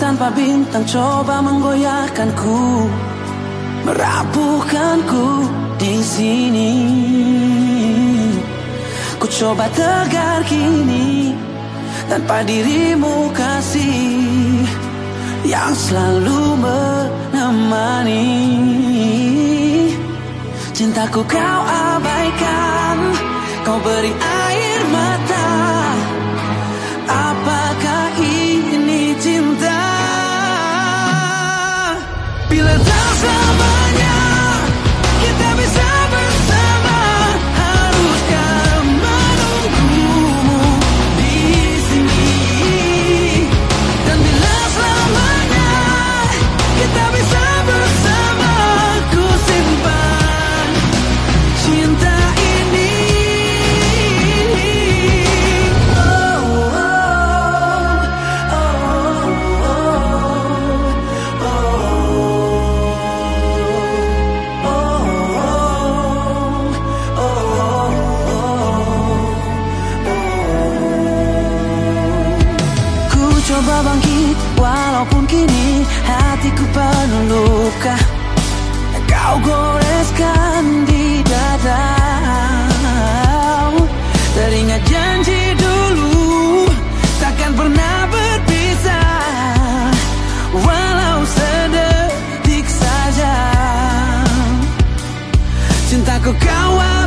tanpa bintang coba menggoyahkanku Merapuhkanku di sini. Ku coba tegar kini Tanpa dirimu kasih Yang selalu menemani. Cintaku kau abaikan Kau beri mata bangkit Walaupun kini hatiku penuh luka. Kau goreskan di dada Teringat janji dulu Takkan pernah berpisah. Walau sedetik saja. Cintaku kawan